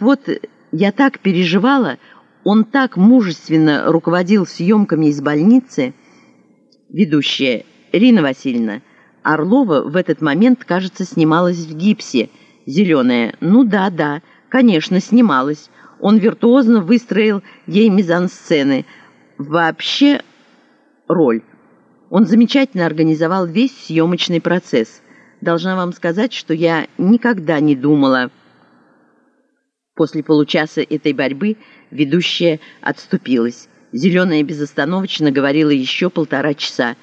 Вот, я так переживала, он так мужественно руководил съемками из больницы. Ведущая Рина Васильевна, Орлова в этот момент, кажется, снималась в гипсе. Зеленая, ну да, да, конечно, снималась. Он виртуозно выстроил ей мизансцены. Вообще роль. Он замечательно организовал весь съемочный процесс. Должна вам сказать, что я никогда не думала... После получаса этой борьбы ведущая отступилась. Зеленая безостановочно говорила еще полтора часа.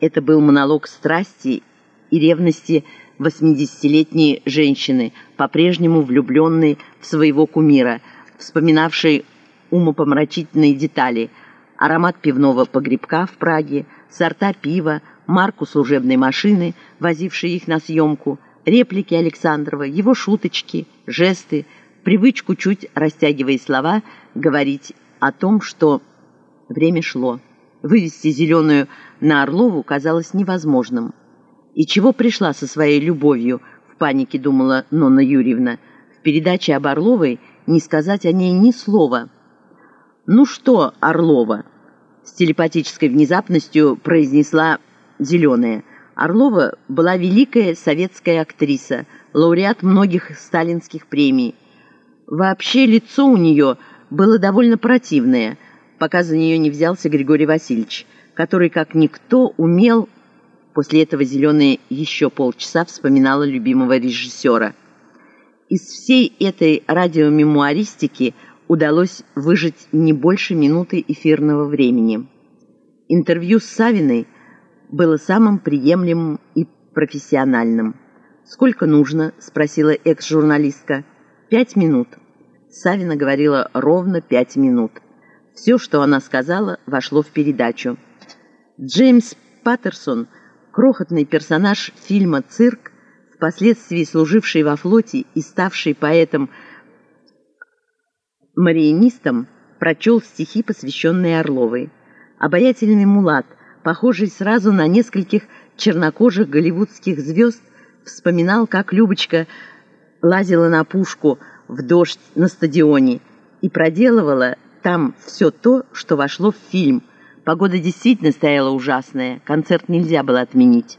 Это был монолог страсти и ревности восьмидесятилетней женщины, по-прежнему влюбленной в своего кумира, вспоминавшей умопомрачительные детали, аромат пивного погребка в Праге, сорта пива, марку служебной машины, возившей их на съемку, реплики Александрова, его шуточки, жесты, привычку, чуть растягивая слова, говорить о том, что время шло. Вывести зеленую на Орлову казалось невозможным. И чего пришла со своей любовью, в панике думала Нонна Юрьевна. В передаче об Орловой не сказать о ней ни слова. «Ну что, Орлова?» С телепатической внезапностью произнесла «Зеленая». Орлова была великая советская актриса, лауреат многих сталинских премий. Вообще лицо у нее было довольно противное, пока за нее не взялся Григорий Васильевич, который, как никто, умел... После этого «Зеленая» еще полчаса вспоминала любимого режиссера. Из всей этой радиомемуаристики удалось выжить не больше минуты эфирного времени. Интервью с Савиной было самым приемлемым и профессиональным. «Сколько нужно?» – спросила экс-журналистка. «Пять минут». Савина говорила ровно пять минут. Все, что она сказала, вошло в передачу. Джеймс Паттерсон, крохотный персонаж фильма «Цирк», впоследствии служивший во флоте и ставший поэтом-мариинистом, прочел стихи, посвященные Орловой. Обаятельный мулат, похожий сразу на нескольких чернокожих голливудских звезд, вспоминал, как Любочка лазила на пушку – в дождь на стадионе и проделывала там все то, что вошло в фильм. Погода действительно стояла ужасная, концерт нельзя было отменить.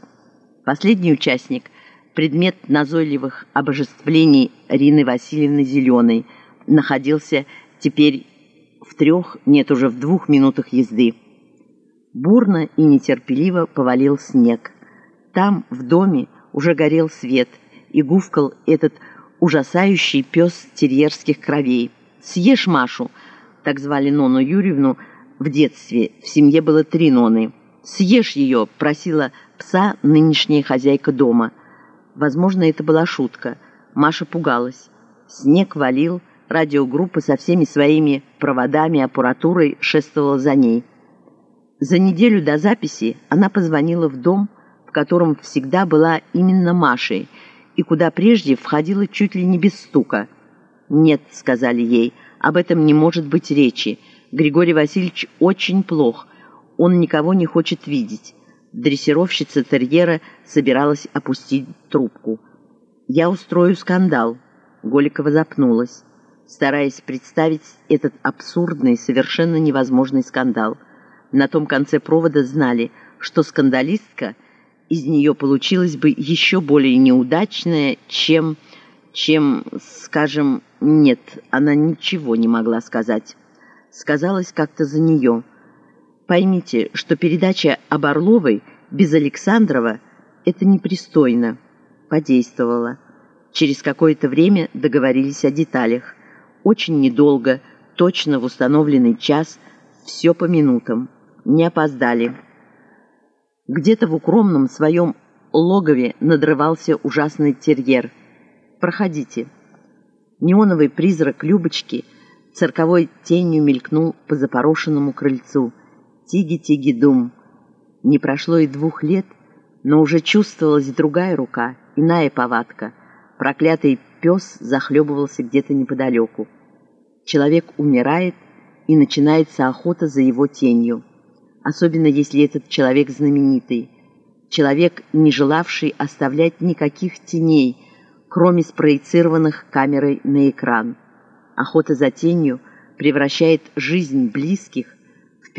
Последний участник – предмет назойливых обожествлений Рины Васильевны Зеленой – находился теперь в трех, нет, уже в двух минутах езды. Бурно и нетерпеливо повалил снег. Там, в доме, уже горел свет, и гувкал этот ужасающий пес терьерских кровей. «Съешь Машу», так звали Нону Юрьевну в детстве, в семье было три Ноны. «Съешь ее», просила пса нынешняя хозяйка дома. Возможно, это была шутка. Маша пугалась. Снег валил, радиогруппа со всеми своими проводами, аппаратурой шествовала за ней. За неделю до записи она позвонила в дом, в котором всегда была именно Машей – и куда прежде входила чуть ли не без стука. «Нет», — сказали ей, — «об этом не может быть речи. Григорий Васильевич очень плох, он никого не хочет видеть». Дрессировщица терьера собиралась опустить трубку. «Я устрою скандал», — Голикова запнулась, стараясь представить этот абсурдный, совершенно невозможный скандал. На том конце провода знали, что скандалистка — из нее получилась бы еще более неудачная, чем, чем, скажем, нет, она ничего не могла сказать. Сказалось как-то за нее. Поймите, что передача об Орловой без Александрова – это непристойно. Подействовала. Через какое-то время договорились о деталях. Очень недолго, точно в установленный час, все по минутам. Не опоздали. Где-то в укромном своем логове надрывался ужасный терьер. «Проходите». Неоновый призрак Любочки цирковой тенью мелькнул по запорошенному крыльцу. Тиги-тиги-дум. Не прошло и двух лет, но уже чувствовалась другая рука, иная повадка. Проклятый пес захлебывался где-то неподалеку. Человек умирает, и начинается охота за его тенью особенно если этот человек знаменитый, человек, не желавший оставлять никаких теней, кроме спроецированных камерой на экран. Охота за тенью превращает жизнь близких